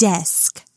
desk.